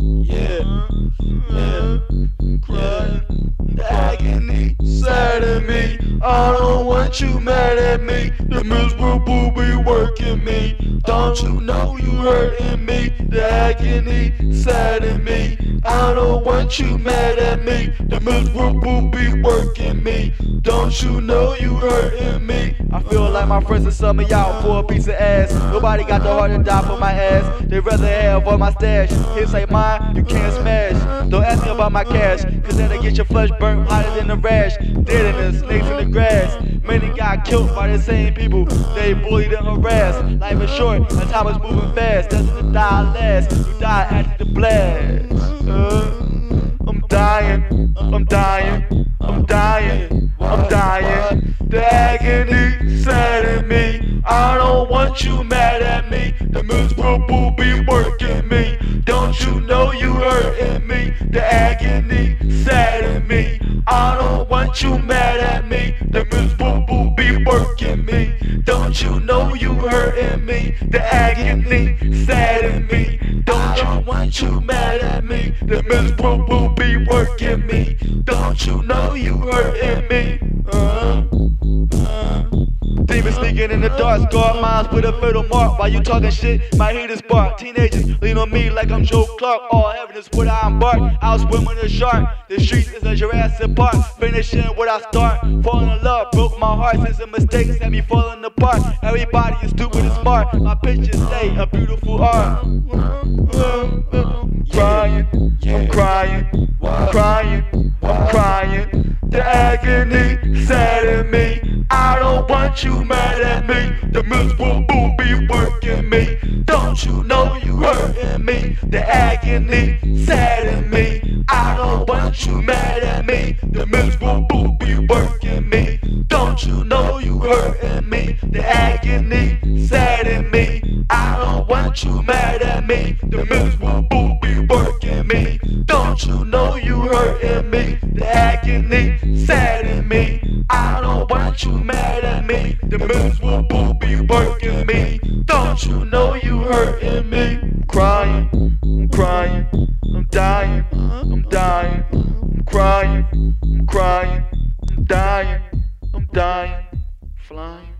Yeah, yeah, crying. Agony sad in me. I don't want you mad at me. The miserable be working me. Don't you know you hurting me? The agony sad in me. I don't want you mad at me. The miserable be working me. Don't you know you hurting me? I feel like my friends are me out for a piece of ass. Nobody got the heart to die for my ass. They'd rather have all my stash. Hits like mine, you can't smash. Don't ask me about my cash, cause I get your flesh burnt hotter than a rash. Dead in the snakes in the grass. Many got killed by the same people they bullied and harassed. Life is short and time is moving fast. Doesn't die last, you die after the blast. Uh, I'm dying, I'm dying, I'm dying, I'm dying. The agony sad in me. I don't want you mad at me. The miserable be working me. Don't you know you hurting me? The agony sad in me. I don't want you mad at me. The miserable me. Don't you know you hurting me? The agony sad in me. Don't you want you mad at me? The miserable will be working me. Don't you know you hurting me? Uh, uh. Sneaking in the dark, scar minds with a fatal mark. While you talking shit, my heat is bark. Teenagers lean on me like I'm Joe Clark. All heaven is what I embark. I'll swim with a shark. The streets is a Jurassic Park. Finishing what I start. Falling in love, broke my heart since the mistakes had me falling apart. Everybody is stupid and smart. My pictures say a beautiful art. Crying, I'm crying, I'm crying, I'm crying. The agony in me. I don't want you mad at me. The miserable be working me. Don't you know you hurting me? The agony sad in me. I don't want you mad at me. The miserable be working me. Don't you know you hurting me? The agony sad in me. I don't want you mad at me. The miserable be working you mad at me. The miserable be working me. Don't you know you hurting me? I'm crying, I'm crying, I'm dying, I'm dying, I'm crying, I'm crying, I'm dying, I'm dying, flying.